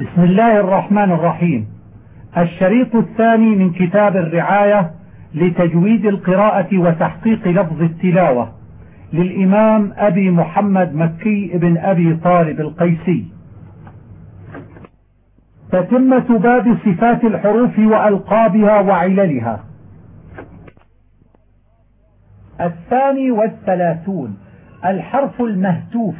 بسم الله الرحمن الرحيم. الشريط الثاني من كتاب الرعاية لتجويد القراءة وتحقيق لفظ التلاوة للإمام أبي محمد مكي بن أبي طالب القيسي. تتمة باب صفات الحروف وألقابها وعللها. الثاني والثلاثون. الحرف المهتوف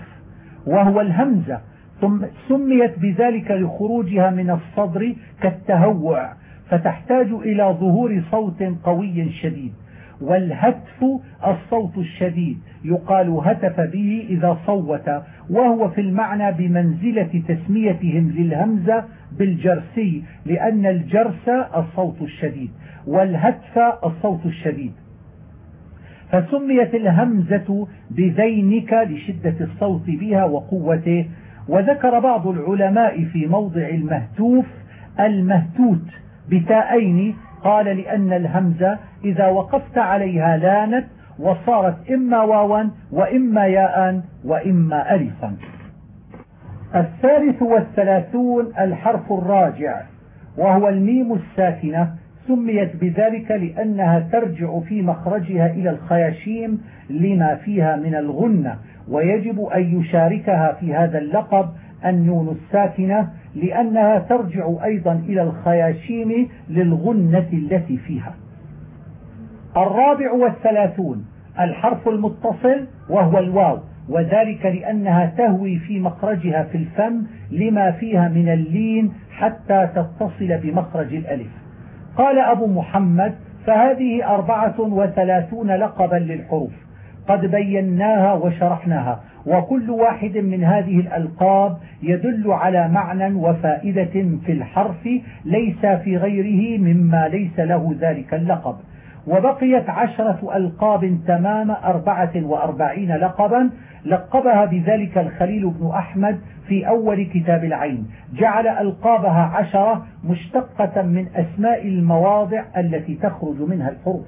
وهو الهمزة. ثم سميت بذلك لخروجها من الصدر كالتهوع فتحتاج إلى ظهور صوت قوي شديد والهتف الصوت الشديد يقال هتف به إذا صوت وهو في المعنى بمنزلة تسميتهم للهمزة بالجرسي لأن الجرس الصوت الشديد والهتف الصوت الشديد. فسميت الهمزة بذينك لشدة الصوت بها وقوته وذكر بعض العلماء في موضع المهتوف المهتوت بتاءين قال لأن الهمزة إذا وقفت عليها لانت وصارت إما واوا وإما ياء وإما ألفا. الثالث والثلاثون الحرف الراجع وهو الميم الساكنة سميت بذلك لأنها ترجع في مخرجها إلى الخياشيم لما فيها من الغنة ويجب أن يشاركها في هذا اللقب النون الساكنة لأنها ترجع أيضا إلى الخياشيم للغنة التي فيها. الرابع والثلاثون الحرف المتصل وهو الواو وذلك لأنها تهوي في مخرجها في الفم لما فيها من اللين حتى تتصل بمخرج الألف. قال أبو محمد فهذه أربعة وثلاثون لقبا للحروف. قد بيناها وشرحناها. وكل واحد من هذه الألقاب يدل على معنى وفائدة في الحرف ليس في غيره مما ليس له ذلك اللقب. وبقيت عشرة ألقاب تمام أربعة وأربعين لقبا. لقبها بذلك الخليل بن أحمد في أول كتاب العين. جعل ألقابها عشرة مشتقة من أسماء المواضع التي تخرج منها الحروف.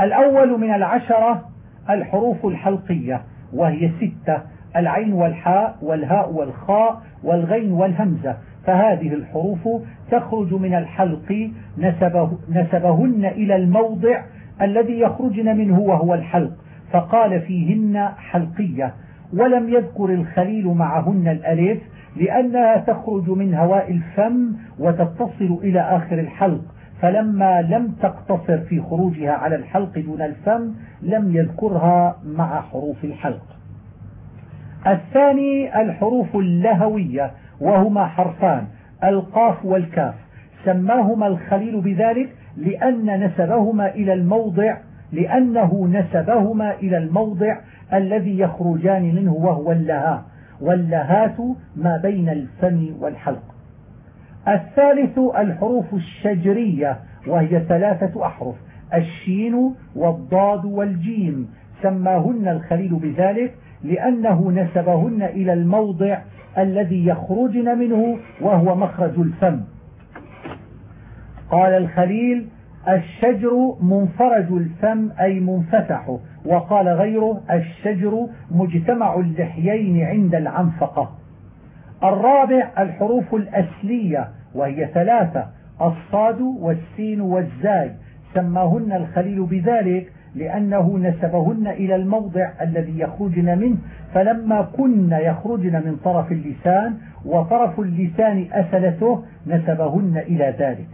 الأول من العشرة الحروف الحلقية وهي ستة العين والحاء والهاء والخاء والغين والهمزة. فهذه الحروف تخرج من الحلق نسبه نسبهن إلى الموضع الذي يخرجن منه وهو الحلق فقال فيهن حلقية. ولم يذكر الخليل معهن الألف لأنها تخرج من هواء الفم وتتصل إلى آخر الحلق. فلما لم تقتصر في خروجها على الحلق دون الفم لم يذكرها مع حروف الحلق. الثاني الحروف اللهوية وهما حرفان القاف والكاف. سماهما الخليل بذلك لأن نسبهما إلى الموضع لأنه نسبهما إلى الموضع الذي يخرجان منه وهو اللهاء واللهات ما بين الفم والحلق. الثالث الحروف الشجرية وهي ثلاثة أحرف الشين والضاد والجيم. سماهن الخليل بذلك لأنه نسبهن إلى الموضع الذي يخرجن منه وهو مخرج الفم. قال الخليل الشجر منفرج الفم أي منفتحه وقال غيره الشجر مجتمع اللحيين عند العنفقة. الرابع الحروف الأسلية وهي ثلاثة الصاد والسين والزاي. سماهن الخليل بذلك لأنه نسبهن إلى الموضع الذي يخرجن منه فلما كن يخرجن من طرف اللسان وطرف اللسان أسلته نسبهن إلى ذلك.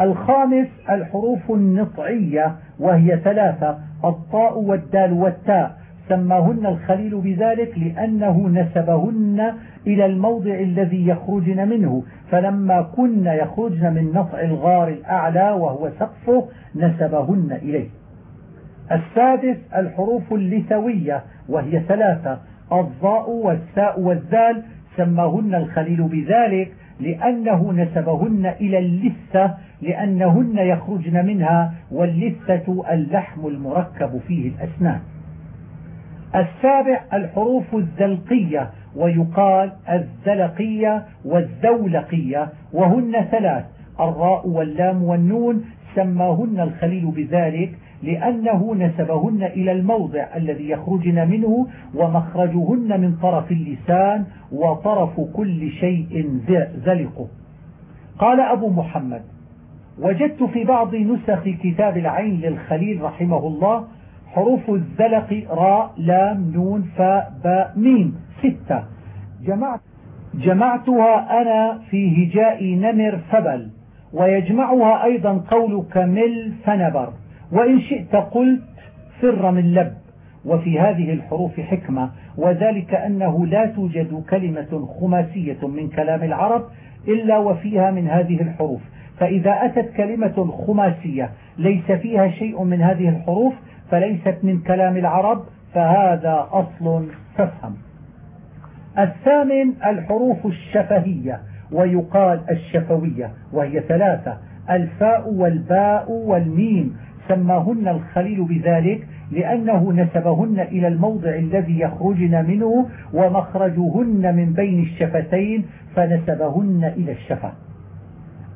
الخامس الحروف النطعية وهي ثلاثة الطاء والدال والتاء. سماهن الخليل بذلك لأنه نسبهن إلى الموضع الذي يخرجن منه. فلما كن يخرجن من نطع الغار الأعلى وهو سقفه نسبهن إليه. السادس الحروف اللثوية وهي ثلاثة. الضاء والثاء والذال سماهن الخليل بذلك لأنه نسبهن إلى اللثة لأنهن يخرجن منها واللثة اللحم المركب فيه الأسنان. السابع الحروف الزلقية ويقال الزلقية والزولقية وهن ثلاث الراء واللام والنون سماهن الخليل بذلك لأنه نسبهن إلى الموضع الذي يخرجن منه ومخرجهن من طرف اللسان وطرف كل شيء زلقه قال أبو محمد وجدت في بعض نسخ كتاب العين للخليل رحمه الله حروف الزلق راء لام نون فاء باء ميم. ستة. جمعت جمعتها أنا في هجاء نمر فبل ويجمعها أيضا قولك مل فنبر. وإن شئت قلت فر من لب. وفي هذه الحروف حكمة. وذلك أنه لا توجد كلمة خماسية من كلام العرب إلا وفيها من هذه الحروف. فإذا أتت كلمة خماسية ليس فيها شيء من هذه الحروف فليست من كلام العرب فهذا أصل فافهم الثامن الحروف الشفهية ويقال الشفوية وهي ثلاثة الفاء والباء والميم. سماهن الخليل بذلك لأنه نسبهن إلى الموضع الذي يخرجن منه ومخرجهن من بين الشفتين فنسبهن إلى الشفة.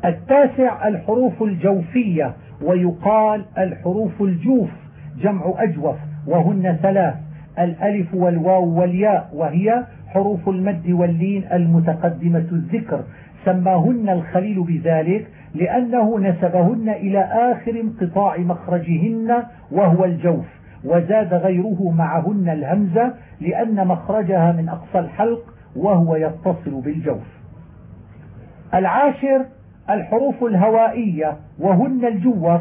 التاسع الحروف الجوفية ويقال الحروف الجوف. جمع أجوف وهن ثلاث الألف والواو والياء وهي حروف المد واللين المتقدمة الذكر. سماهن الخليل بذلك لأنه نسبهن إلى آخر انقطاع مخرجهن وهو الجوف وزاد غيره معهن الهمزة لأن مخرجها من أقصى الحلق وهو يتصل بالجوف. العاشر الحروف الهوائية وهن الجوف.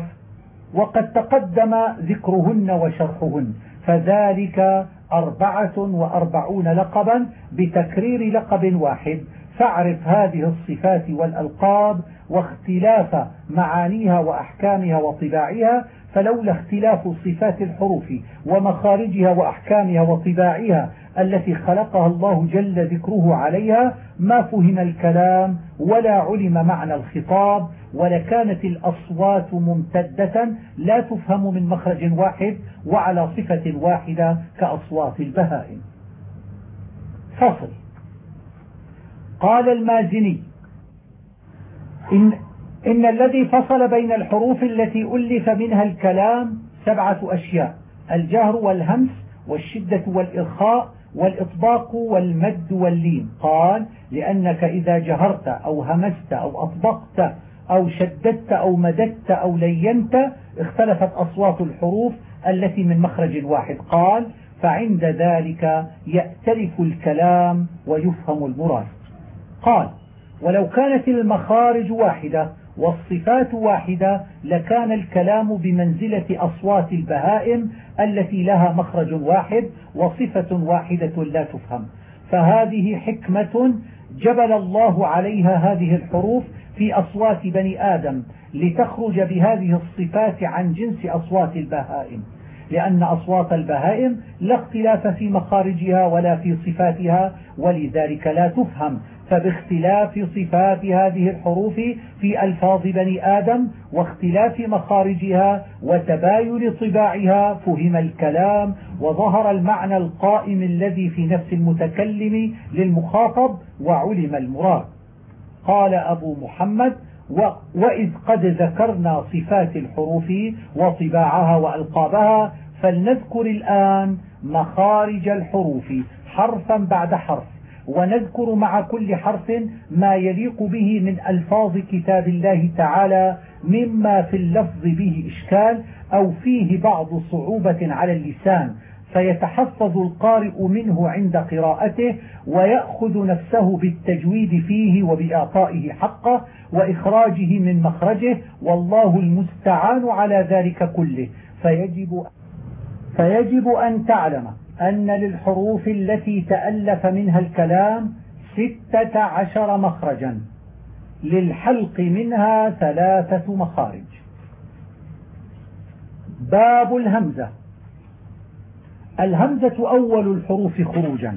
وقد تقدم ذكرهن وشرحهن. فذلك أربعة وأربعون لقبا بتكرير لقب واحد. فاعرف هذه الصفات والألقاب واختلاف معانيها وأحكامها وطباعها فلولا اختلاف صفات الحروف ومخارجها وأحكامها وطباعها التي خلقها الله جل ذكره عليها ما فهم الكلام ولا علم معنى الخطاب ولكانت الأصوات ممتدة لا تفهم من مخرج واحد وعلى صفة واحدة كأصوات البهائم. فصل. قال المازني إن, إن الذي فصل بين الحروف التي ألف منها الكلام سبعة أشياء الجهر والهمس والشدة والإرخاء والإطباق والمد واللين. قال لأنك إذا جهرت أو همست أو أطبقت أو شددت أو مددت أو لينت اختلفت أصوات الحروف التي من مخرج واحد. قال فعند ذلك يأتلف الكلام ويفهم المراد. قال ولو كانت المخارج واحدة والصفات واحدة لكان الكلام بمنزلة أصوات البهائم التي لها مخرج واحد وصفة واحدة لا تفهم. فهذه حكمة جبل الله عليها هذه الحروف في أصوات بني آدم لتخرج بهذه الصفات عن جنس أصوات البهائم. لأن أصوات البهائم لا اختلاف في مخارجها ولا في صفاتها ولذلك لا تفهم. فباختلاف صفات هذه الحروف في ألفاظ بني آدم واختلاف مخارجها وتباين طباعها فهم الكلام وظهر المعنى القائم الذي في نفس المتكلم للمخاطب وعلم المراد. قال أبو محمد وإذ قد ذكرنا صفات الحروف وطباعها وألقابها فلنذكر الآن مخارج الحروف حرفا بعد حرف. ونذكر مع كل حرف ما يليق به من ألفاظ كتاب الله تعالى مما في اللفظ به إشكال أو فيه بعض صعوبة على اللسان. فيتحفظ القارئ منه عند قراءته ويأخذ نفسه بالتجويد فيه وبإعطائه حقه وإخراجه من مخرجه والله المستعان على ذلك كله. فيجب, فيجب أن تعلم أن للحروف التي تألف منها الكلام ستة عشر مخرجا. للحلق منها ثلاثة مخارج. باب الهمزة. الهمزة أول الحروف خروجا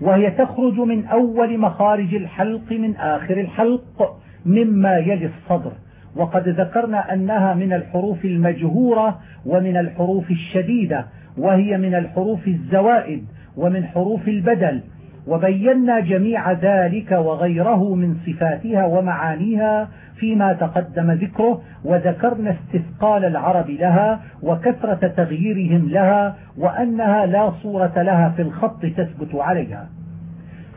وهي تخرج من أول مخارج الحلق من آخر الحلق مما يلي الصدر. وقد ذكرنا أنها من الحروف المجهورة ومن الحروف الشديدة وهي من الحروف الزوائد ومن حروف البدل. وبينا جميع ذلك وغيره من صفاتها ومعانيها فيما تقدم ذكره وذكرنا استثقال العرب لها وكثرة تغييرهم لها وأنها لا صورة لها في الخط تثبت عليها.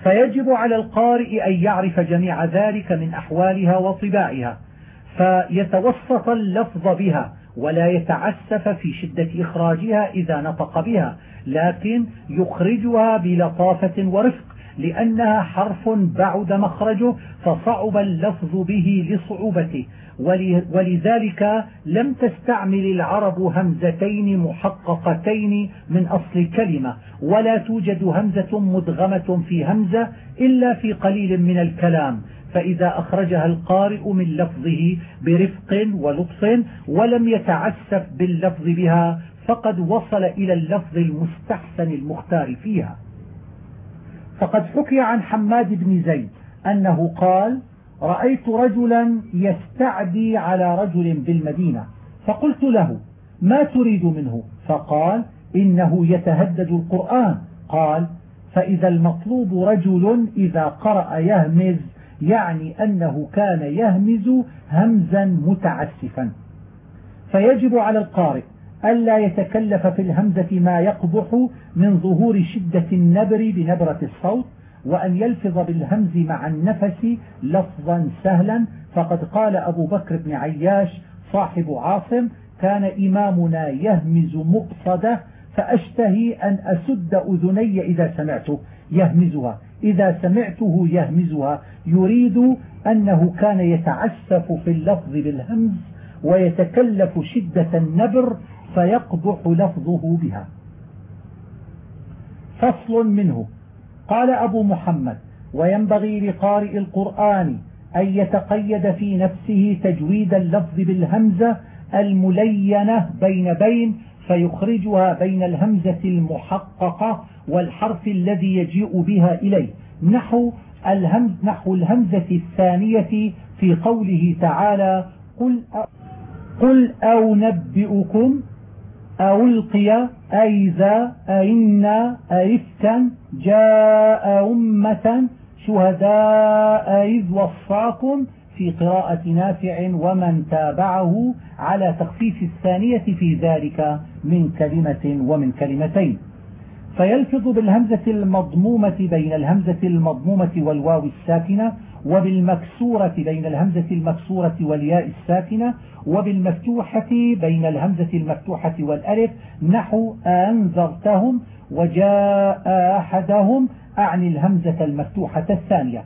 فيجب على القارئ أن يعرف جميع ذلك من أحوالها وطباعها فيتوسط اللفظ بها ولا يتعسف في شدة إخراجها إذا نطق بها لكن يخرجها بلطافة ورفق. لأنها حرف بعد مخرجه فصعب اللفظ به لصعوبته. ولذلك لم تستعمل العرب همزتين محققتين من أصل الكلمة ولا توجد همزة مدغمة في همزة إلا في قليل من الكلام. فإذا أخرجها القارئ من لفظه برفق ولطف ولم يتعسف باللفظ بها فقد وصل إلى اللفظ المستحسن المختار فيها. فقد حكي عن حماد بن زيد أنه قال رأيت رجلا يستعدي على رجل بالمدينة فقلت له ما تريد منه؟ فقال إنه يتهدد القرآن. قال فإذا المطلوب رجل إذا قرأ يهمز يعني أنه كان يهمز همزا متعسفا. فيجب على القارئ ألا يتكلف في الهمزة ما يقبح من ظهور شدة النبر بنبرة الصوت وأن يلفظ بالهمز مع النفس لفظا سهلا. فقد قال أبو بكر بن عياش صاحب عاصم كان إمامنا يهمز مقصده فأشتهي أن أسد أذني إذا سمعته. يهمزها. إذا سمعته يهمزها. يريد أنه كان يتعسف في اللفظ بالهمز ويتكلف شدة النبر فيقبح لفظه بها. فصل منه. قال أبو محمد وينبغي لقارئ القرآن أن يتقيد في نفسه تجويد اللفظ بالهمزة الملينة بين بين فيخرجها بين الهمزة المحققة والحرف الذي يجيء بها إليه. نحو الهمز نحو الهمزة الثانية في قوله تعالى قل قل أو القي أيذا أئن أئفكا جاء أمة شهداء إذ وصاكم في قراءة نافع ومن تابعه على تخفيف الثانية في ذلك من كلمة ومن كلمتين فيلفظ بالهمزة المضمومة بين الهمزة المضمومة والواو الساكنة وبالمكسورة بين الهمزة المكسورة والياء الساكنة وبالمفتوحة بين الهمزة المفتوحة والألف نحو أنذرتهم وجاء أحدهم أعني الهمزة المفتوحة الثانية.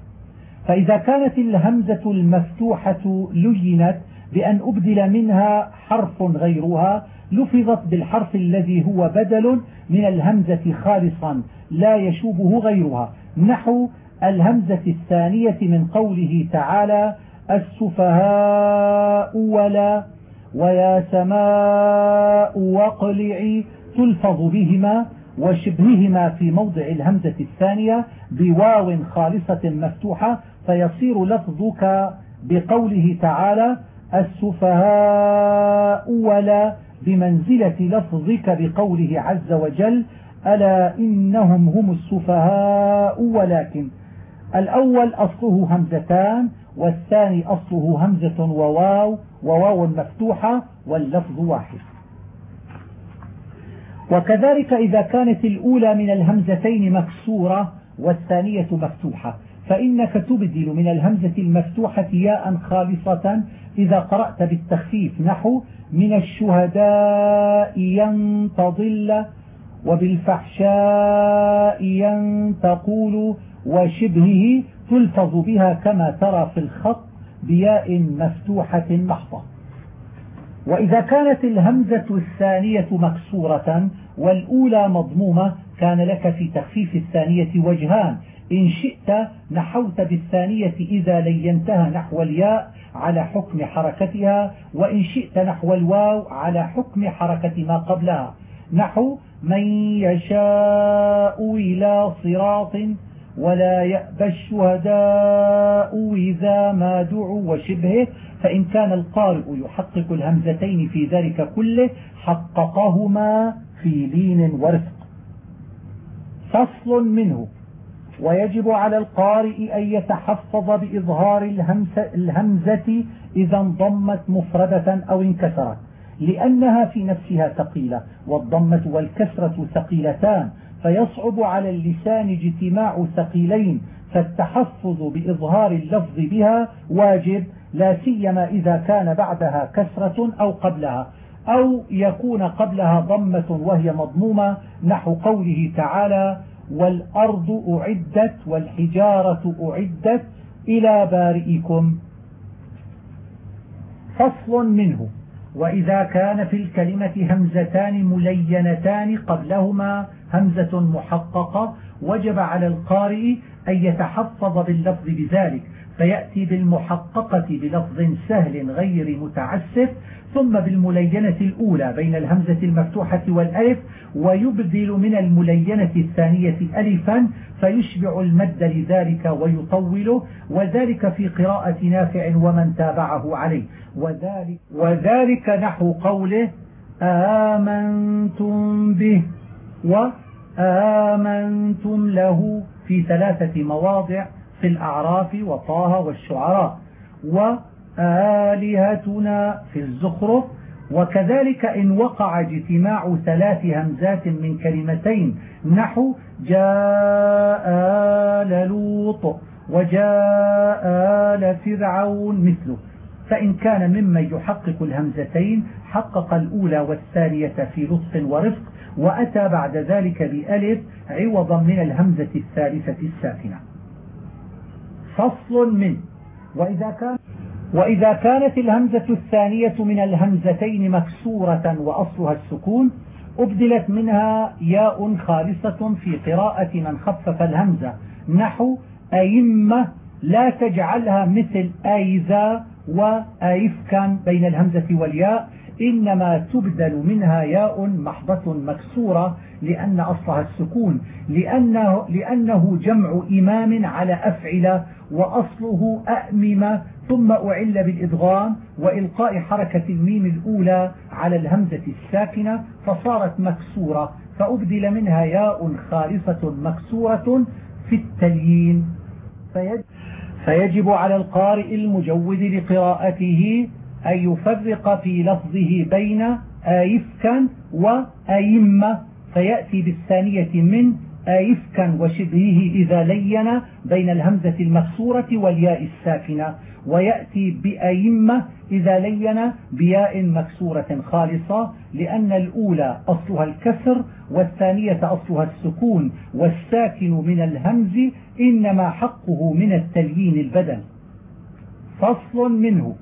فإذا كانت الهمزة المفتوحة لينت بأن أبدل منها حرف غيرها لفظت بالحرف الذي هو بدل من الهمزة خالصا لا يشوبه غيرها نحو الهمزة الثانية من قوله تعالى السفهاء ولا ويا سماء واقلعي تلفظ بهما وشبههما في موضع الهمزة الثانية بواو خالصة مفتوحة فيصير لفظك بقوله تعالى السفهاء ولا بمنزلة لفظك بقوله عز وجل ألا إنهم هم السفهاء ولكن الأول أصله همزتان والثاني أصله همزة وواو وواو مفتوحة واللفظ واحد. وكذلك إذا كانت الأولى من الهمزتين مكسورة والثانية مفتوحة فإنك تبدل من الهمزة المفتوحة ياء خالصة إذا قرأت بالتخفيف. نحو من الشهداء ينتظل وبالفحشاء ينتقول وشبهه تلفظ بها كما ترى في الخط بياء مفتوحة محضة. وإذا كانت الهمزة الثانية مكسورة والأولى مضمومة كان لك في تخفيف الثانية وجهان. إن شئت نحوت بالثانية إذا لينتها نحو الياء على حكم حركتها وإن شئت نحو الواو على حكم حركة ما قبلها. نحو من يشاء إلى صراط ولا يأبى الشهداء إذا ما دعوا وشبهه فإن كان القارئ يحقق الهمزتين في ذلك كله حققهما في لين ورفق فصل منه. ويجب على القارئ أن يتحفظ بإظهار الهمزة إذا انضمت مفردة أو انكسرت لأنها في نفسها ثقيلة والضمة والكسرة ثقيلتان فيصعب على اللسان اجتماع ثقيلين فالتحفظ بإظهار اللفظ بها واجب لا سيما إذا كان بعدها كسرة أو قبلها أو يكون قبلها ضمة وهي مضمومة نحو قوله تعالى والأرض أعدت والحجارة أعدت إلى بارئكم فصل منه وإذا كان في الكلمة همزتان ملينتان قبلهما همزة محققة وجب على القارئ أن يتحفظ باللفظ بذلك فيأتي بالمحققة بلفظ سهل غير متعسف ثم بالملينة الأولى بين الهمزة المفتوحة والألف ويبدل من الملينة الثانية ألفا فيشبع المد لذلك ويطوله وذلك في قراءة نافع ومن تابعه عليه. وذلك, وذلك نحو قوله آمنتم به. وآمنتم له في ثلاثة مواضع في الأعراف وطه والشعراء وآلهتنا في الزخرف وكذلك إن وقع اجتماع ثلاث همزات من كلمتين نحو جاء لوط وجاء آل فرعون مثله. فإن كان ممن يحقق الهمزتين حقق الأولى والثانية في لطف ورفق وأتى بعد ذلك بألف عوضا من الهمزة الثالثة الساكنة. فصل من وإذا كان وإذا كانت الهمزة الثانية من الهمزتين مكسورة وأصلها السكون أبدلت منها ياء خالصة في قراءة من خفف الهمزة نحو أئمة لا تجعلها مثل أيذا وأيفكا بين الهمزة والياء. إنما تبدل منها ياء محضة مكسورة لأن أصلها السكون لأنه, لأنه جمع إمام على أفعل وأصله أأمم ثم أعل بالإدغام وإلقاء حركة الميم الأولى على الهمزة الساكنة فصارت مكسورة. فأبدل منها ياء خالصة مكسورة في التليين. فيجب على القارئ المجود لقراءته أن يفرق في لفظه بين آيفكا وأيمة فيأتي بالثانية من آيفكا وشبهه إذا لين بين الهمزة المكسورة والياء الساكنة ويأتي بأيمة إذا لين بياء مكسورة خالصة لأن الأولى أصلها الكسر والثانية أصلها السكون والساكن من الهمز إنما حقه من التليين البدل فصل منه.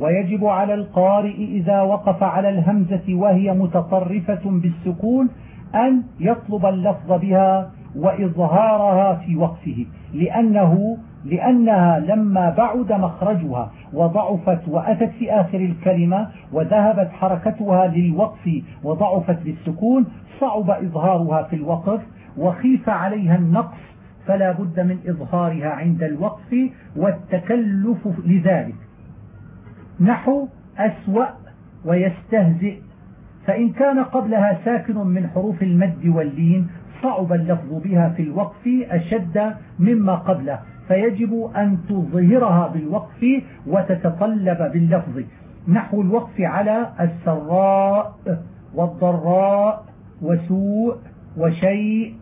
ويجب على القارئ إذا وقف على الهمزة وهي متطرفة بالسكون أن يطلب اللفظ بها وإظهارها في وقفه لأنه لأنها لما بعد مخرجها وضعفت وأتت في آخر الكلمة وذهبت حركتها للوقف وضعفت بالسكون صعب إظهارها في الوقف وخيف عليها النقص فلا بد من إظهارها عند الوقف والتكلف لذلك. نحو أسوأ ويستهزئ. فإن كان قبلها ساكن من حروف المد واللين صعب اللفظ بها في الوقف أشد مما قبله. فيجب أن تظهرها بالوقف وتتطلب باللفظ. نحو الوقف على السراء والضراء وسوء وشيء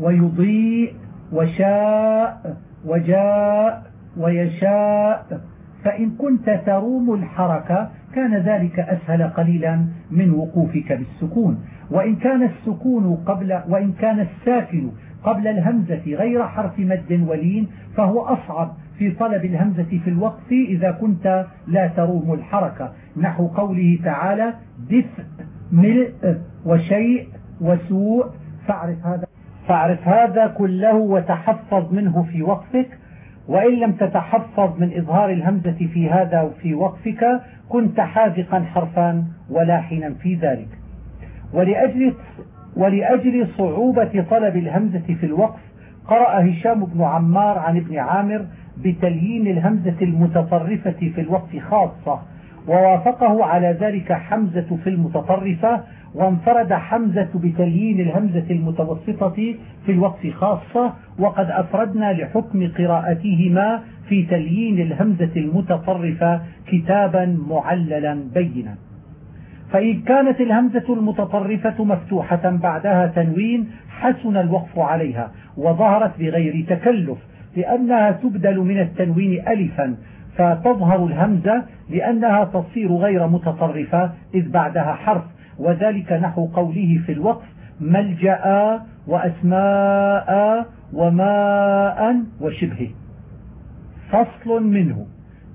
ويضيء وشاء وجاء ويشاء. فإن كنت تروم الحركة كان ذلك أسهل قليلا من وقوفك بالسكون. وإن كان السكون قبل وإن كان الساكن قبل الهمزة غير حرف مد ولين فهو أصعب في طلب الهمزة في الوقف إذا كنت لا تروم الحركة. نحو قوله تعالى دفء ملء وشيء وسوء فاعرف هذا فاعرف هذا كله وتحفظ منه في وقفك وإن لم تتحفظ من إظهار الهمزة في هذا في وقفك كنت حاذقا حرفا ولاحنا في ذلك. ولأجل, ولأجل صعوبة طلب الهمزة في الوقف قرأ هشام بن عمار عن ابن عامر بتليين الهمزة المتطرفة في الوقف خاصة ووافقه على ذلك حمزة في المتطرفة وانفرد حمزة بتليين الهمزة المتوسطة في الوقت خاصة وقد أفردنا لحكم قراءتهما في تليين الهمزة المتطرفة كتابا معللا بينا. فإن كانت الهمزة المتطرفة مفتوحة بعدها تنوين حسن الوقف عليها وظهرت بغير تكلف لأنها تبدل من التنوين ألفا فتظهر الهمزة لأنها تصير غير متطرفة إذ بعدها حرف وذلك نحو قوله في الوقف ملجأ وأسماء وماء وشبهه. فصل منه.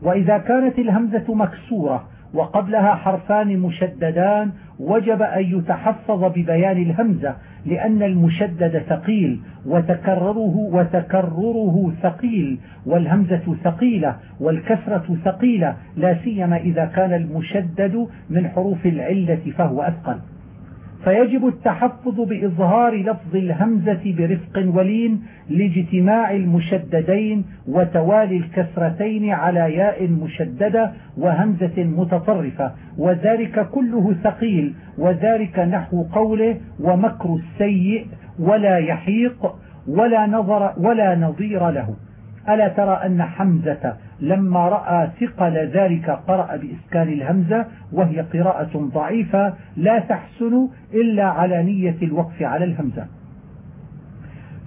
وإذا كانت الهمزة مكسورة وقبلها حرفان مشددان وجب أن يتحفظ ببيان الهمزة لأن المشدد ثقيل وتكرره وتكرره ثقيل والهمزة ثقيلة والكسرة ثقيلة لا سيما إذا كان المشدد من حروف العلة فهو أثقل. فيجب التحفظ بإظهار لفظ الهمزة برفق ولين لاجتماع المشددين وتوالي الكسرتين على ياء مشددة وهمزة متطرفة وذلك كله ثقيل وذلك نحو قوله ومكر السيء ولا يحيق ولا نظر ولا نظير له. ألا ترى أن حمزة لما رأى ثقل ذلك قرأ بإسكان الهمزة وهي قراءة ضعيفة لا تحسن إلا على نية الوقف على الهمزة.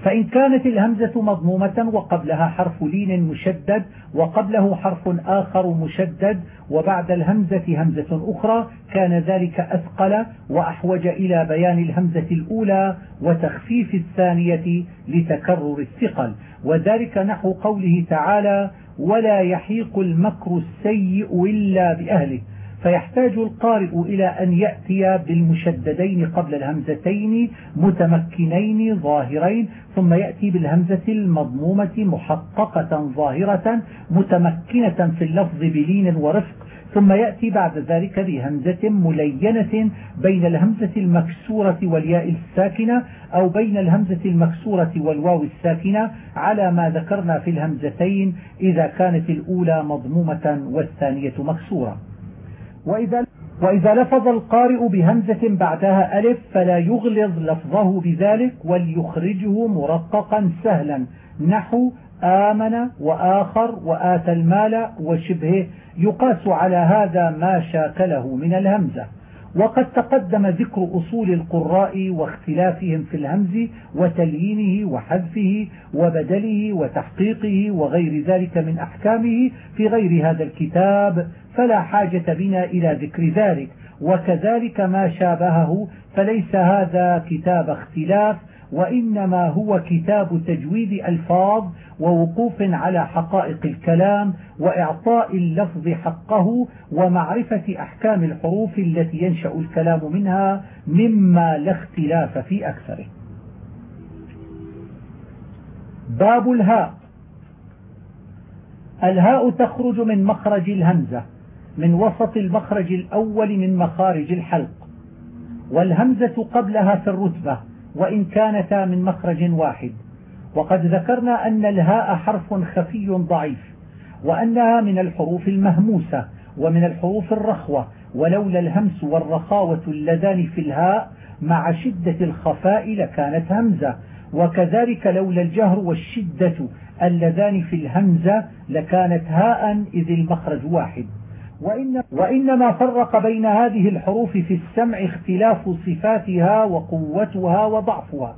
فإن كانت الهمزة مضمومة وقبلها حرف لين مشدد وقبله حرف آخر مشدد وبعد الهمزة همزة أخرى كان ذلك أثقل وأحوج إلى بيان الهمزة الأولى وتخفيف الثانية لتكرر الثقل. وذلك نحو قوله تعالى ولا يحيق المكر السيء إلا بأهله فيحتاج القارئ إلى أن يأتي بالمشددين قبل الهمزتين متمكنين ظاهرين ثم يأتي بالهمزة المضمومة محققة ظاهرة متمكنة في اللفظ بلين ورفق ثم يأتي بعد ذلك بهمزة ملينة بين الهمزة المكسورة والياء الساكنة أو بين الهمزة المكسورة والواو الساكنة على ما ذكرنا في الهمزتين إذا كانت الأولى مضمومة والثانية مكسورة. وإذا وإذا لفظ القارئ بهمزة بعدها ألف فلا يغلظ لفظه بذلك وليخرجه مرققا سهلا. نحو آمن وآخر وآتى المال وشبهه. يقاس على هذا ما شاكله من الهمزة. وقد تقدم ذكر أصول القراء واختلافهم في الهمز وتليينه وحذفه وبدله وتحقيقه وغير ذلك من أحكامه في غير هذا الكتاب فلا حاجة بنا إلى ذكر ذلك. وكذلك ما شابهه فليس هذا كتاب اختلاف وإنما هو كتاب تجويد ألفاظ ووقوف على حقائق الكلام وإعطاء اللفظ حقه ومعرفة أحكام الحروف التي ينشأ الكلام منها مما لا اختلاف في أكثره. باب الهاء. الهاء تخرج من مخرج الهمزة من وسط المخرج الأول من مخارج الحلق والهمزة قبلها في الرتبة وإن كانتا من مخرج واحد. وقد ذكرنا أن الهاء حرف خفي ضعيف وأنها من الحروف المهموسة ومن الحروف الرخوة ولولا الهمس والرخاوة اللذان في الهاء مع شدة الخفاء لكانت همزة. وكذلك لولا الجهر والشدة اللذان في الهمزة لكانت هاء إذ المخرج واحد. وإنما فرق بين هذه الحروف في السمع اختلاف صفاتها وقوتها وضعفها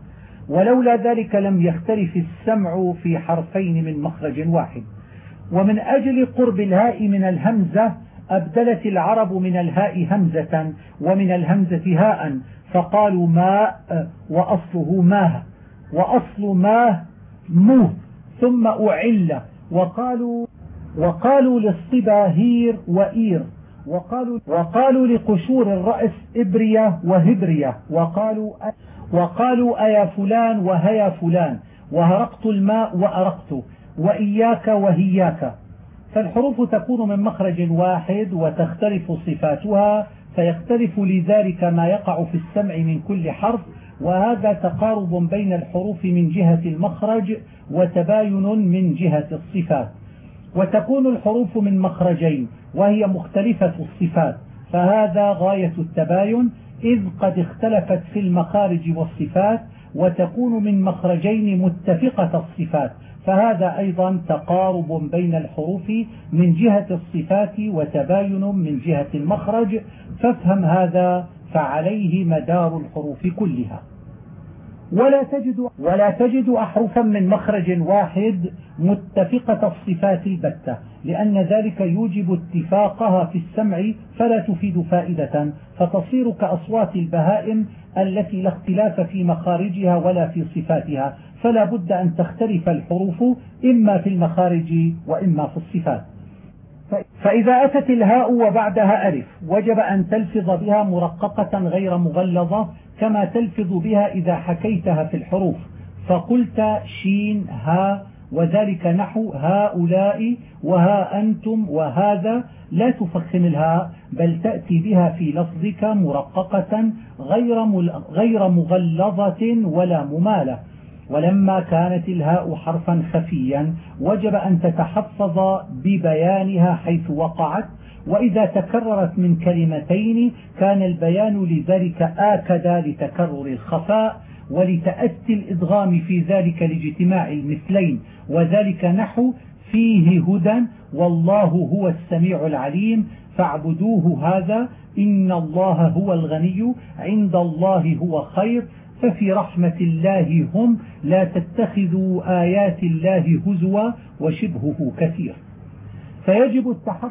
ولولا ذلك لم يختلف السمع في حرفين من مخرج واحد. ومن أجل قرب الهاء من الهمزة أبدلت العرب من الهاء همزة ومن الهمزة هاء فقالوا ماء وأصله ماه وأصل ماه موه ثم أعل وقالوا وقالوا للصبا هير وإير وقالوا, وقالوا لقشور الرأس إبرية وهبرية وقالوا وقالوا أيا فلان وهيا فلان وهرقت الماء وأرقت وإياك وهياك. فالحروف تكون من مخرج واحد وتختلف صفاتها فيختلف لذلك ما يقع في السمع من كل حرف وهذا تقارب بين الحروف من جهة المخرج وتباين من جهة الصفات. وتكون الحروف من مخرجين وهي مختلفة الصفات. فهذا غاية التباين إذ قد اختلفت في المخارج والصفات وتكون من مخرجين متفقة الصفات. فهذا أيضا تقارب بين الحروف من جهة الصفات وتباين من جهة المخرج. فافهم هذا فعليه مدار الحروف كلها. ولا تجد, ولا تجد أحرفا من مخرج واحد متفقة الصفات البتة لأن ذلك يوجب اتفاقها في السمع فلا تفيد فائدة فتصير كأصوات البهائم التي لا اختلاف في مخارجها ولا في صفاتها فلا بد أن تختلف الحروف إما في المخارج وإما في الصفات. فإذا أتت الهاء وبعدها ألف وجب أن تلفظ بها مرققة غير مغلظة كما تلفظ بها إذا حكيتها في الحروف. فقلت شين ها وذلك نحو هؤلاء وها أنتم وهذا. لا تفخم الهاء بل تأتي بها في لفظك مرققة غير مغلظة ولا ممالة. ولما كانت الهاء حرفا خفيا وجب أن تتحفظ ببيانها حيث وقعت وإذا تكررت من كلمتين كان البيان لذلك آكد لتكرر الخفاء ولتأتي الإدغام في ذلك لاجتماع المثلين. وذلك نحو فيه هدى والله هو السميع العليم فاعبدوه هذا إن الله هو الغني عند الله هو خير ففي رحمة الله هم لا تتخذوا آيات الله هزوا وشبهه كثير. فيجب التحفظ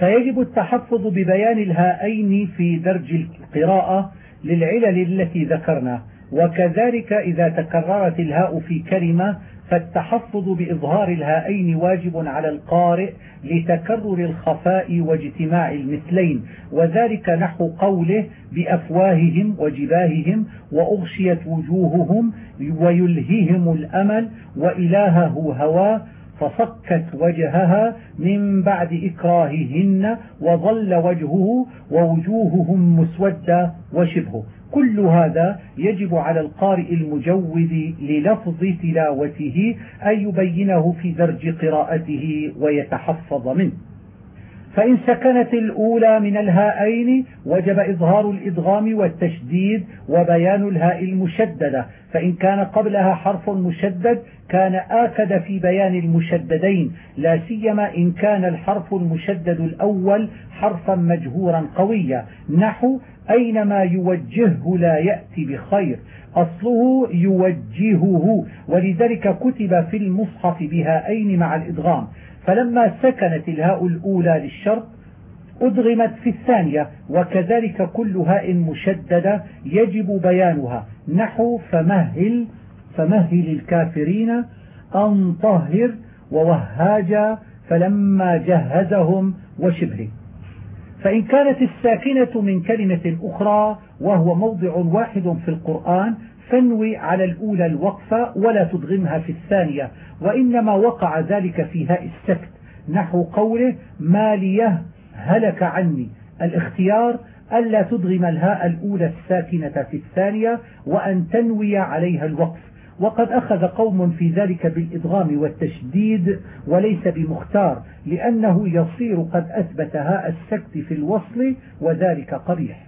فيجب التحفظ ببيان الهائين في درج القراءة للعلل التي ذكرنا. وكذلك إذا تكررت الهاء في كلمة فالتحفظ بإظهار الهائين واجب على القارئ لتكرر الخفاء واجتماع المثلين وذلك نحو قوله بأفواههم وجباههم وأغشيت وجوههم ويلهيهم الأمل وإلهه هواه فصكت وجهها من بعد إكراههن وظل وجهه ووجوههم مسودة وشبهه. كل هذا يجب على القارئ المجود للفظ تلاوته أن يبينه في درج قراءته ويتحفظ منه. فإن سكنت الأولى من الهاءين وجب إظهار الإدغام والتشديد وبيان الهاء المشددة. فإن كان قبلها حرف مشدد كان آكد في بيان المشددين. لا سيما إن كان الحرف المشدد الأول حرفا مجهورا قويا. نحو أينما يوجهه لا يأتي بخير. أصله يوجهه. ولذلك كتب في المصحف بهاءين مع الإدغام. فلما سكنت الهاء الأولى للشرط أدغمت في الثانية وكذلك كل هاء مشددة يجب بيانها. نحو فمهل فمهل الكافرين أن طهر ووهاجا فلما جهزهم وشبهه. فإن كانت الساكنة من كلمة أخرى وهو موضع واحد في القرآن فانوي على الأولى الوقفة ولا تدغمها في الثانية وإنما وقع ذلك في هاء السكت. نحو قوله ماليه هلك عني. الاختيار ألا تدغم الهاء الأولى الساكنة في الثانية وأن تنوي عليها الوقف. وقد أخذ قوم في ذلك بالإدغام والتشديد وليس بمختار لأنه يصير قد أثبت هاء السكت في الوصل وذلك قبيح.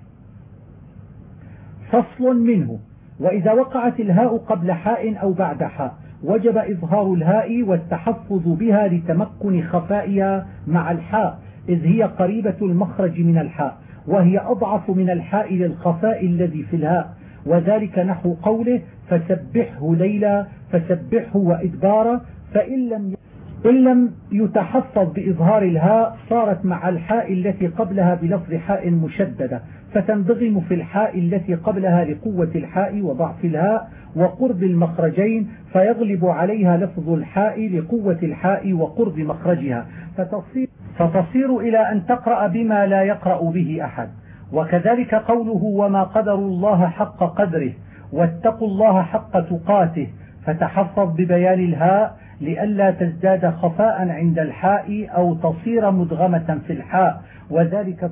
فصل منه. وإذا وقعت الهاء قبل حاء أو بعد حاء وجب إظهار الهاء والتحفظ بها لتمكن خفائها مع الحاء إذ هي قريبة المخرج من الحاء وهي أضعف من الحاء للخفاء الذي في الهاء وذلك نحو قوله فسبحه ليلا فسبحه وإدبارا فإن لم إن لم يتحفظ بإظهار الهاء صارت مع الحاء التي قبلها بلفظ حاء مشددة. فتنضغم في الحاء التي قبلها لقوة الحاء وضعف الهاء وقرب المخرجين فيغلب عليها لفظ الحاء لقوة الحاء وقرب مخرجها. فتصير, فتصير إلى أن تقرأ بما لا يقرأ به أحد. وكذلك قوله وما قدر الله حق قدره واتقوا الله حق تقاته فتحفظ ببيان الهاء لئلا تزداد خفاء عند الحاء أو تصير مدغمة في الحاء. وذلك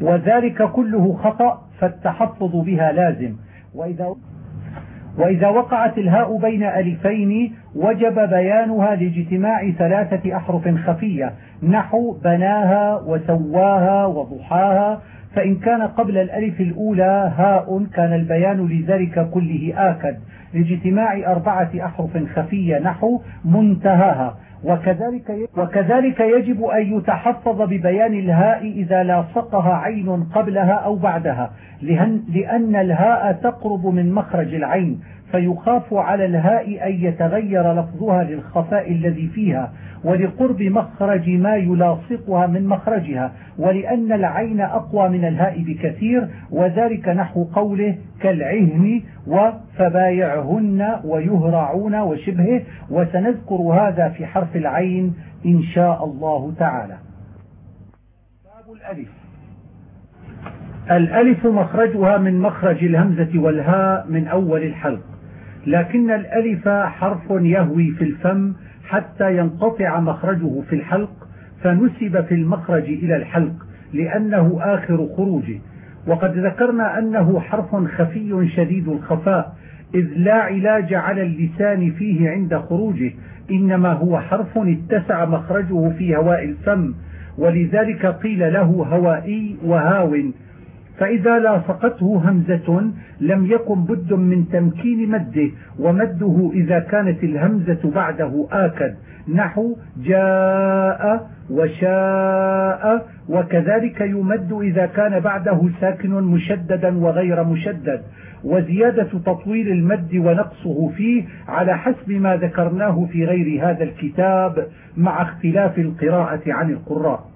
وذلك كله خطأ فالتحفظ بها لازم. وإذا وإذا وقعت الهاء بين ألفين وجب بيانها لاجتماع ثلاثة أحرف خفية. نحو بناها وسواها وضحاها. فإن كان قبل الألف الأولى هاء كان البيان لذلك كله آكد. لاجتماع أربعة أحرف خفية نحو منتهاها. وكذلك وكذلك يجب أن يتحفظ ببيان الهاء إذا لاصقها عين قبلها أو بعدها لأن الهاء تقرب من مخرج العين. فيخاف على الهاء أن يتغير لفظها للخفاء الذي فيها ولقرب مخرج ما يلاصقها من مخرجها ولأن العين أقوى من الهاء بكثير وذلك نحو قوله كالعهن وفبايعهن ويهرعون وشبهه وسنذكر هذا في حرف العين إن شاء الله تعالى. باب الألف. الألف مخرجها من مخرج الهمزة والهاء من أول الحلق. لكن الألف حرف يهوي في الفم حتى ينقطع مخرجه في الحلق فنسب في المخرج إلى الحلق لأنه آخر خروجه. وقد ذكرنا أنه حرف خفي شديد الخفاء إذ لا علاج على اللسان فيه عند خروجه إنما هو حرف اتسع مخرجه في هواء الفم ولذلك قيل له هوائي وهاو. فإذا لاصقته همزة لم يكن بد من تمكين مده ومده إذا كانت الهمزة بعده آكد. نحو جاء وشاء وكذلك يمد إذا كان بعده ساكن مشددا وغير مشدد. وزيادة تطويل المد ونقصه فيه على حسب ما ذكرناه في غير هذا الكتاب مع اختلاف القراءة عن القراء.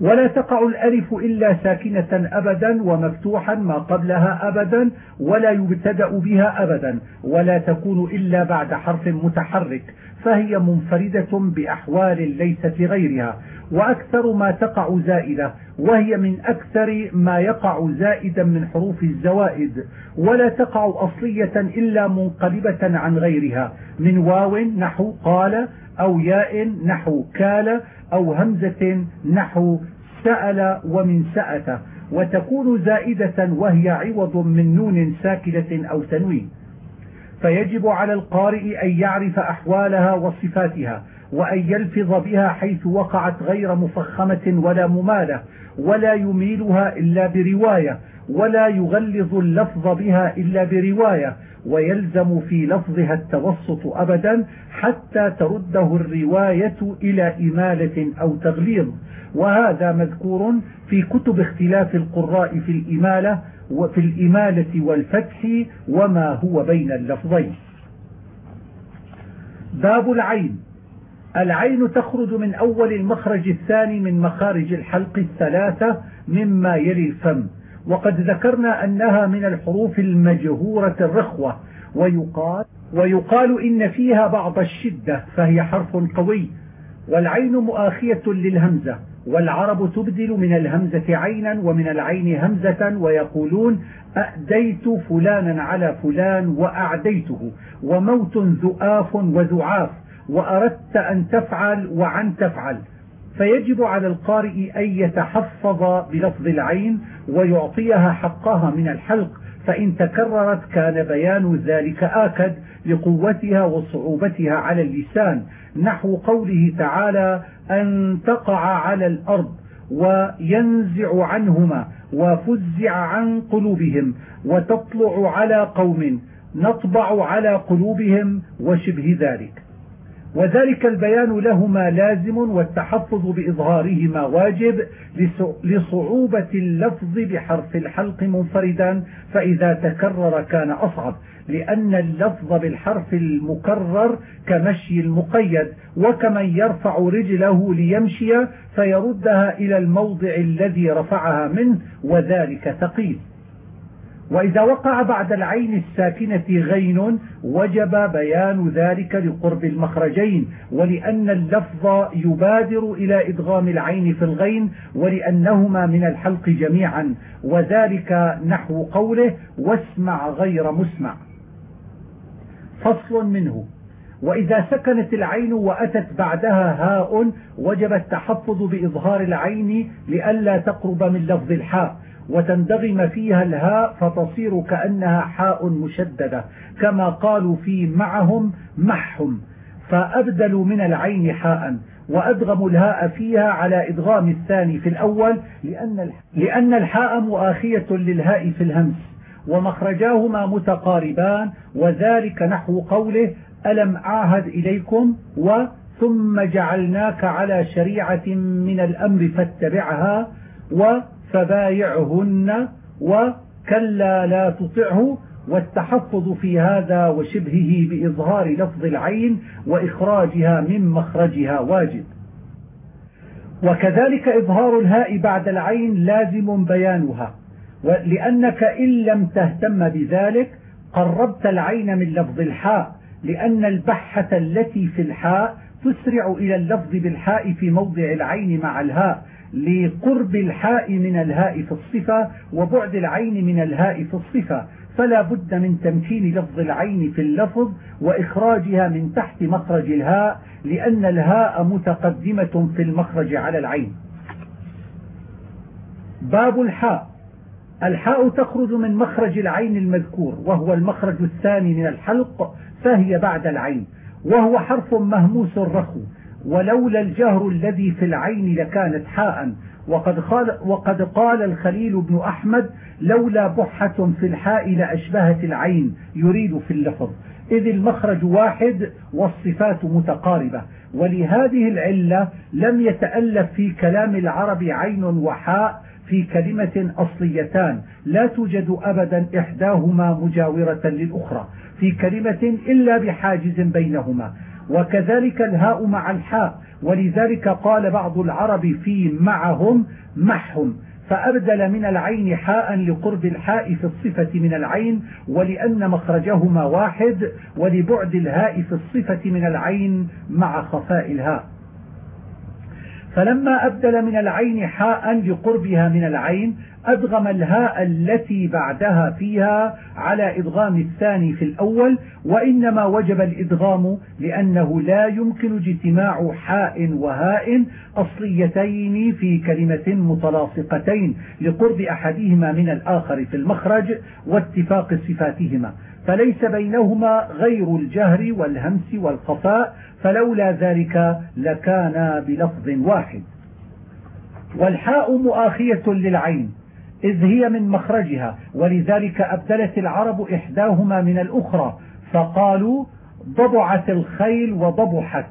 ولا تقع الألف إلا ساكنة أبدا ومفتوحا ما قبلها أبدا ولا يبتدأ بها أبدا ولا تكون إلا بعد حرف متحرك فهي منفردة بأحوال ليست لغيرها. وأكثر ما تقع زائدة وهي من أكثر ما يقع زائدا من حروف الزوائد. ولا تقع أصلية إلا منقلبة عن غيرها. من واو نحو قال أو ياء نحو كال أو همزة نحو سأل ومن سأت وتكون زائدة وهي عوض من نون ساكنة أو تنوين. فيجب على القارئ أن يعرف أحوالها وصفاتها وأن يلفظ بها حيث وقعت غير مفخمة ولا ممالة ولا يميلها إلا برواية ولا يغلظ اللفظ بها إلا برواية ويلزم في لفظها التوسط أبدا حتى ترده الرواية إلى إمالة أو تغليظ. وهذا مذكور في كتب اختلاف القراء في الإمالة وفي الإمالة والفتح وما هو بين اللفظين. باب العين. العين تخرج من أول المخرج الثاني من مخارج الحلق الثلاثة مما يلي الفم. وقد ذكرنا أنها من الحروف المجهورة الرخوة ويقال, ويقال إن فيها بعض الشدة فهي حرف قوي والعين مؤاخية للهمزة والعرب تبدل من الهمزة عينا ومن العين همزة ويقولون أأديت فلانا على فلان وأعديته وموت ذؤاف وذعاف وأردت أن تفعل وعن تفعل. فيجب على القارئ أن يتحفظ بلفظ العين ويعطيها حقها من الحلق فإن تكررت كان بيان ذلك آكد لقوتها وصعوبتها على اللسان نحو قوله تعالى أن تقع على الأرض وينزع عنهما وفزع عن قلوبهم وتطلع على قوم نطبع على قلوبهم وشبه ذلك. وذلك البيان لهما لازم والتحفظ بإظهارهما واجب لصعوبة اللفظ بحرف الحلق منفردا فإذا تكرر كان أصعب لأن اللفظ بالحرف المكرر كمشي المقيد وكمن يرفع رجله ليمشي فيردها إلى الموضع الذي رفعها منه وذلك ثقيل. وإذا وقع بعد العين الساكنة غين وجب بيان ذلك لقرب المخرجين ولأن اللفظ يبادر إلى إدغام العين في الغين ولأنهما من الحلق جميعا وذلك نحو قوله واسمع غير مسمع فصل منه وإذا سكنت العين وأتت بعدها هاء وجب التحفظ بإظهار العين لئلا تقرب من لفظ الحاء وتندغم فيها الهاء فتصير كأنها حاء مشددة كما قالوا في معهم محهم. فأبدلوا من العين حاء وأدغموا الهاء فيها على إدغام الثاني في الأول لأن الحاء مؤاخية للهاء في الهمس ومخرجاهما متقاربان وذلك نحو قوله ألم أعهد إليكم؟ وثم جعلناك على شريعة من الأمر فاتبعها وفبايعهن وكلا لا تطعه والتحفظ في هذا وشبهه بإظهار لفظ العين وإخراجها من مخرجها واجب. وكذلك إظهار الهاء بعد العين لازم بيانها لأنك إن لم تهتم بذلك قربت العين من لفظ الحاء لأن البحة التي في الحاء تسرع إلى اللفظ بالحاء في موضع العين مع الهاء لقرب الحاء من الهاء في الصفة وبعد العين من الهاء في الصفة. فلا بد من تمكين لفظ العين في اللفظ وإخراجها من تحت مخرج الهاء لأن الهاء متقدمة في المخرج على العين. باب الحاء. الحاء تخرج من مخرج العين المذكور وهو المخرج الثاني من الحلق فهي بعد العين وهو حرف مهموس رخو. ولولا الجهر الذي في العين لكانت حاء. وقد وقد قال الخليل بن أحمد لولا بحة في الحاء لأشبهت العين. يريد في اللفظ. إذ المخرج واحد والصفات متقاربة. ولهذه العلة لم يتألف في كلام العرب عين وحاء في كلمة أصليتان. لا توجد أبدا إحداهما مجاورة للأخرى في كلمة إلا بحاجز بينهما. وكذلك الهاء مع الحاء ولذلك قال بعض العرب في معهم محهم فأبدل من العين حاء لقرب الحاء في الصفة من العين ولأن مخرجهما واحد ولبعد الهاء في الصفة من العين مع خفاء الهاء. فلما أبدل من العين حاء لقربها من العين أدغم الهاء التي بعدها فيها على إدغام الثاني في الأول وإنما وجب الإدغام لأنه لا يمكن اجتماع حاء وهاء أصليتين في كلمة متلاصقتين لقرب أحدهما من الآخر في المخرج واتفاق صفاتهما. فليس بينهما غير الجهر والهمس والخفاء فلولا ذلك لكان بلفظ واحد. والحاء مؤاخية للعين إذ هي من مخرجها ولذلك أبدلت العرب إحداهما من الأخرى فقالوا ضبعت الخيل وضبحت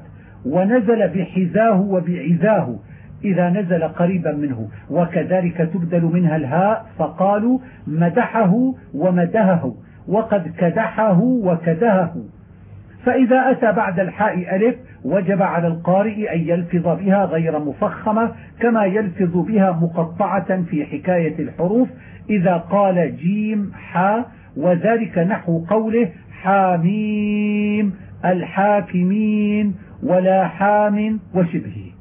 ونزل بحذاه وبعزاه إذا نزل قريبا منه وكذلك تبدل منها الهاء فقالوا مدحه ومدهه. وقد كدحه وكدهه. فإذا أتى بعد الحاء ألف وجب على القارئ أن يلفظ بها غير مفخمة كما يلفظ بها مقطعة في حكاية الحروف إذا قال جيم حا وذلك نحو قوله حاميم الحاكمين ولا حام وشبهه.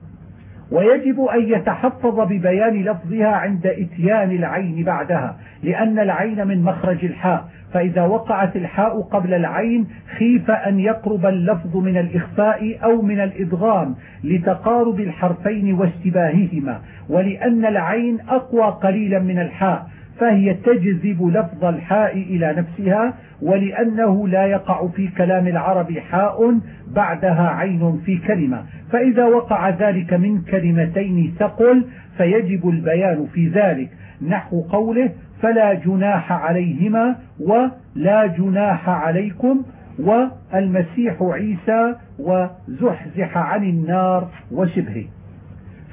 ويجب أن يتحفظ ببيان لفظها عند إتيان العين بعدها لأن العين من مخرج الحاء. فإذا وقعت الحاء قبل العين خيف أن يقرب اللفظ من الإخفاء أو من الإدغام لتقارب الحرفين واشتباههما ولأن العين أقوى قليلا من الحاء فهي تجذب لفظ الحاء إلى نفسها ولأنه لا يقع في كلام العرب حاء بعدها عين في كلمة. فإذا وقع ذلك من كلمتين ثقل فيجب البيان في ذلك. نحو قوله فلا جناح عليهما ولا جناح عليكم والمسيح عيسى وزحزح عن النار وشبهه.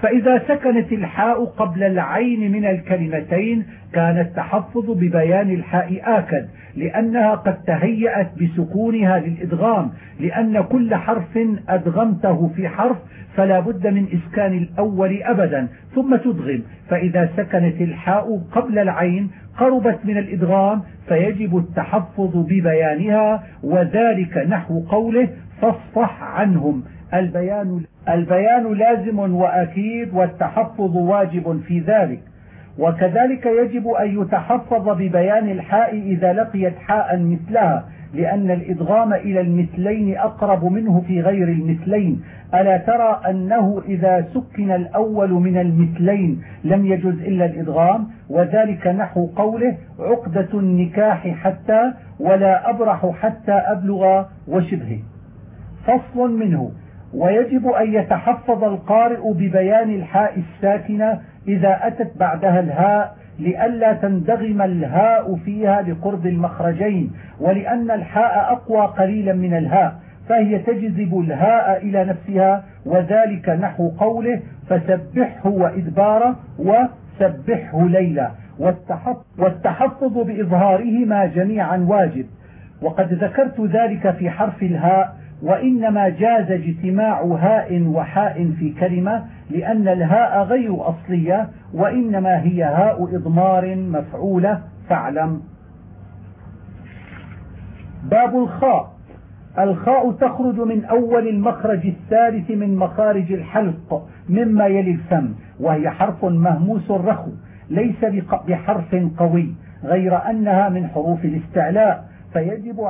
فإذا سكنت الحاء قبل العين من الكلمتين كان التحفظ ببيان الحاء آكد لأنها قد تهيأت بسكونها للإدغام لأن كل حرف أدغمته في حرف فلا بد من إسكان الأول أبدا ثم تدغم. فإذا سكنت الحاء قبل العين قربت من الإدغام فيجب التحفظ ببيانها وذلك نحو قوله فاصفح عنهم. البيان, البيان لازم وأكيد والتحفظ واجب في ذلك. وكذلك يجب أن يتحفظ ببيان الحاء إذا لقيت حاء مثلها لأن الإدغام إلى المثلين أقرب منه في غير المثلين. ألا ترى أنه إذا سكن الأول من المثلين لم يجز إلا الإدغام؟ وذلك نحو قوله عقدة النكاح حتى ولا أبرح حتى أبلغ وشبهه. فصل منه. ويجب أن يتحفظ القارئ ببيان الحاء الساكنة إذا أتت بعدها الهاء لئلا تندغم الهاء فيها لقرب المخرجين ولأن الحاء أقوى قليلا من الهاء فهي تجذب الهاء إلى نفسها وذلك نحو قوله فسبحه وإدباره وسبحه ليلا. والتحفظ بإظهارهما جميعا واجب. وقد ذكرت ذلك في حرف الهاء وإنما جاز اجتماع هاء وحاء في كلمة لأن الهاء غير أصلية وإنما هي هاء إضمار مفعولة فاعلم. باب الخاء. الخاء تخرج من أول المخرج الثالث من مخارج الحلق مما يلي الفم وهي حرف مهموس الرخو ليس بحرف قوي غير أنها من حروف الاستعلاء فيجب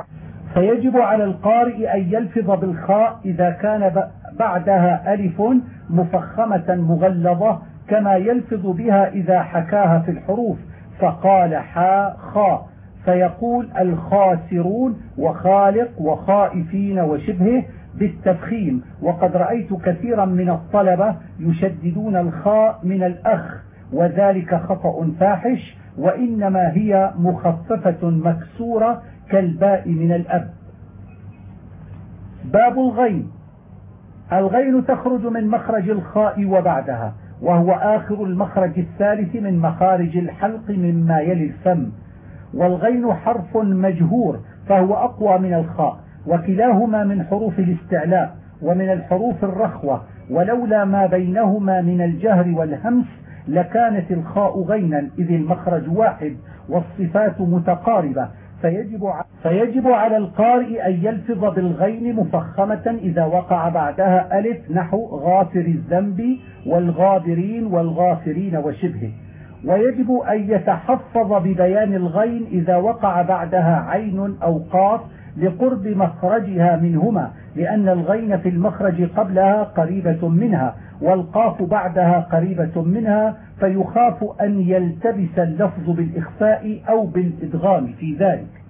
فيجب على القارئ أن يلفظ بالخاء إذا كان بعدها ألف مفخمة مغلظة كما يلفظ بها إذا حكاها في الحروف. فقال حا خاء فيقول الخاسرون وخالق وخائفين وشبهه بالتفخيم. وقد رأيت كثيرا من الطلبة يشددون الخاء من الأخ وذلك خطأ فاحش وإنما هي مخففة مكسورة كالباء من الأب. باب الغين الغين تخرج من مخرج الخاء وبعدها وهو آخر المخرج الثالث من مخارج الحلق مما يلي الفم. والغين حرف مجهور فهو أقوى من الخاء وكلاهما من حروف الاستعلاء ومن الحروف الرخوة. ولولا ما بينهما من الجهر والهمس لكانت الخاء غينا إذ المخرج واحد والصفات متقاربة. فيجب فيجب على القارئ أن يلفظ بالغين مفخمة إذا وقع بعدها ألف نحو غافر الذنب والغابرين والغافرين وشبهه. ويجب أن يتحفظ ببيان الغين إذا وقع بعدها عين أو قاف لقرب مخرجها منهما لأن الغين في المخرج قبلها قريبة منها والقاف بعدها قريبة منها فيخاف أن يلتبس اللفظ بالإخفاء أو بالإدغام في ذلك.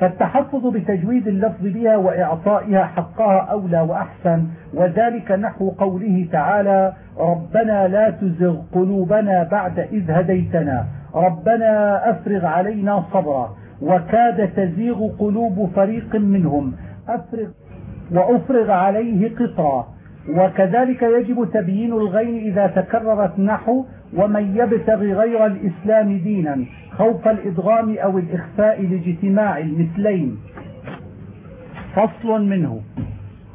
فالتحفظ بتجويد اللفظ بها وإعطائها حقها أولى وأحسن وذلك نحو قوله تعالى ربنا لا تزغ قلوبنا بعد إذ هديتنا ربنا أفرغ علينا صبرا وكاد تزيغ قلوب فريق منهم. أفرغ وأفرغ عليه قطرا. وكذلك يجب تبيين الغين إذا تكررت نحو ومن يبتغي غير الإسلام دينا خوف الإدغام أو الإخفاء لاجتماع المثلين. فصل منه.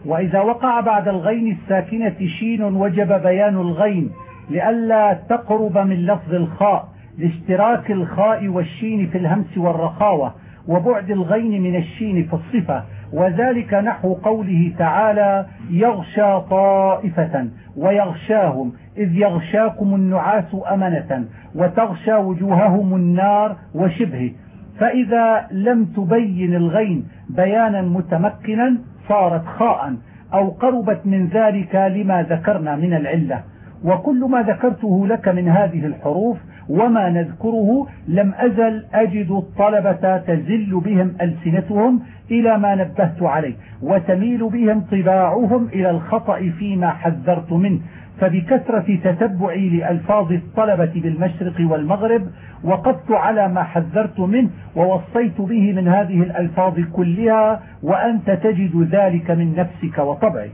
وإذا وقع بعد الغين الساكنة شين وجب بيان الغين لئلا تقرب من لفظ الخاء. لاشتراك الخاء والشين في الهمس والرخاوة وبعد الغين من الشين في الصفة وذلك نحو قوله تعالى يغشى طائفة ويغشاهم إذ يغشاكم النعاس أمنة وتغشى وجوههم النار وشبهه. فإذا لم تبين الغين بيانا متمكنا صارت خاء أو قربت من ذلك لما ذكرنا من العلة. وكل ما ذكرته لك من هذه الحروف وما نذكره لم أزل أجد الطلبة تزل بهم ألسنتهم إلى ما نبهت عليه وتميل بهم طباعهم إلى الخطأ فيما حذرت منه. فبكثرة تتبعي لألفاظ الطلبة بالمشرق والمغرب وقفت على ما حذرت منه ووصيت به من هذه الألفاظ كلها وأنت تجد ذلك من نفسك وطبعك.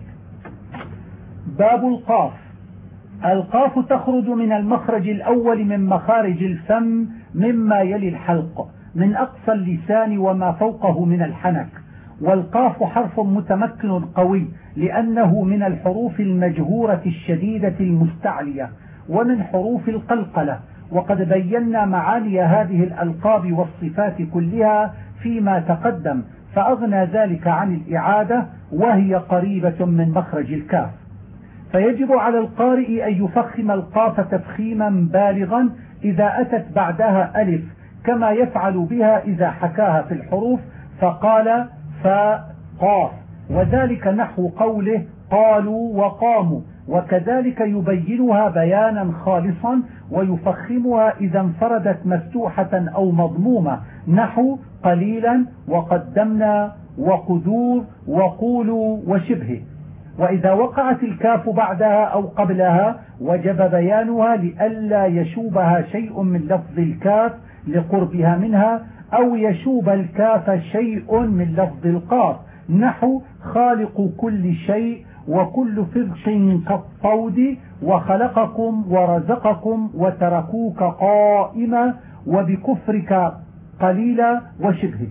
باب القاف. القاف تخرج من المخرج الأول من مخارج الفم مما يلي الحلق من أقصى اللسان وما فوقه من الحنك. والقاف حرف متمكن قوي لأنه من الحروف المجهورة الشديدة المستعلية ومن حروف القلقلة. وقد بينا معاني هذه الألقاب والصفات كلها فيما تقدم فأغنى ذلك عن الإعادة وهي قريبة من مخرج الكاف. فيجب على القارئ أن يفخم القاف تفخيما بالغا إذا أتت بعدها ألف كما يفعل بها إذا حكاها في الحروف فقال فقاف. وذلك نحو قوله قالوا وقاموا وكذلك يبينها بيانا خالصا ويفخمها إذا انفردت مفتوحة أو مضمومة نحو قليلا وقدمنا وقدور وقولوا وشبهه. وإذا وقعت الكاف بعدها أو قبلها وجب بيانها لئلا يشوبها شيء من لفظ الكاف لقربها منها أو يشوب الكاف شيء من لفظ القاف. نحو خالق كل شيء وكل فرق كالطود وخلقكم ورزقكم وتركوك قائما وبكفرك قليلا وشبهه.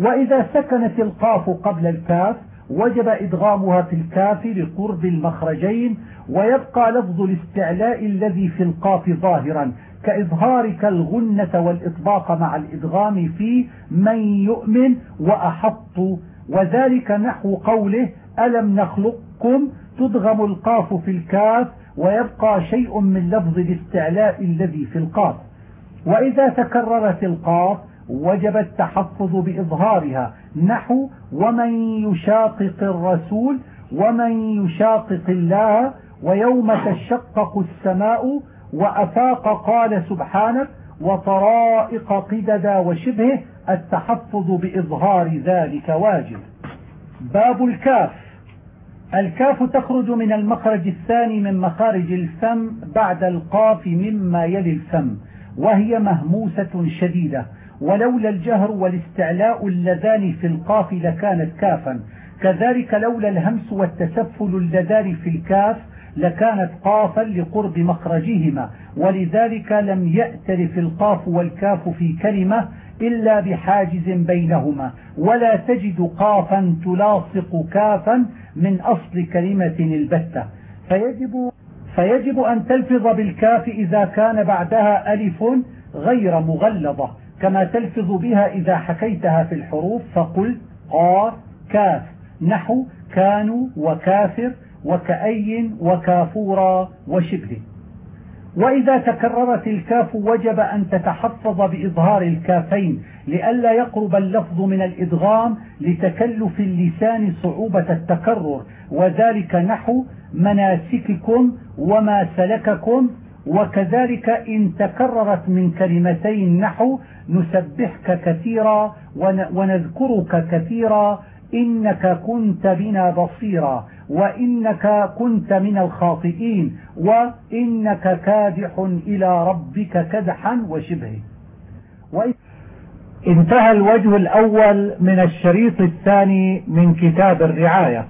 وإذا سكنت القاف قبل الكاف وجب إدغامها في الكاف لقرب المخرجين ويبقى لفظ الاستعلاء الذي في القاف ظاهرا كإظهارك الغنة والإطباق مع الإدغام في من يؤمن وأحط. وذلك نحو قوله ألم نخلقكم؟ تدغم القاف في الكاف ويبقى شيء من لفظ الاستعلاء الذي في القاف. وإذا تكررت القاف وجب التحفظ بإظهارها. نحو ومن يشاقق الرسول ومن يشاقق الله ويوم تشقق السماء وأفاق قال سبحانه وطرائق قددا وشبهه التحفظ بإظهار ذلك واجب. باب الكاف. الكاف تخرج من المخرج الثاني من مخارج الفم بعد القاف مما يلي الفم وهي مهموسة شديدة. ولولا الجهر والاستعلاء اللذان في القاف لكانت كافا. كذلك لولا الهمس والتسفل اللذان في الكاف لكانت قافا لقرب مخرجهما. ولذلك لم يأتلف القاف والكاف في كلمة إلا بحاجز بينهما. ولا تجد قافا تلاصق كافا من أصل كلمة البتة. فيجب, فيجب أن تلفظ بالكاف إذا كان بعدها ألف غير مغلظة. كما تلفظ بها إذا حكيتها في الحروف فقل قاف كاف. نحو كانوا وكافر وكأي وكافورا وشبه. وإذا تكررت الكاف وجب أن تتحفظ بإظهار الكافين لئلا يقرب اللفظ من الإدغام لتكلف اللسان صعوبة التكرر. وذلك نحو مناسككم وما سلككم وكذلك إن تكررت من كلمتين نحو نسبحك كثيرا ونذكرك كثيرا إنك كنت بنا بصيرا وإنك كنت من الخاطئين وإنك كادح إلى ربك كدحا وشبهه. انتهى الوجه الأول من الشريط الثاني من كتاب الرعاية.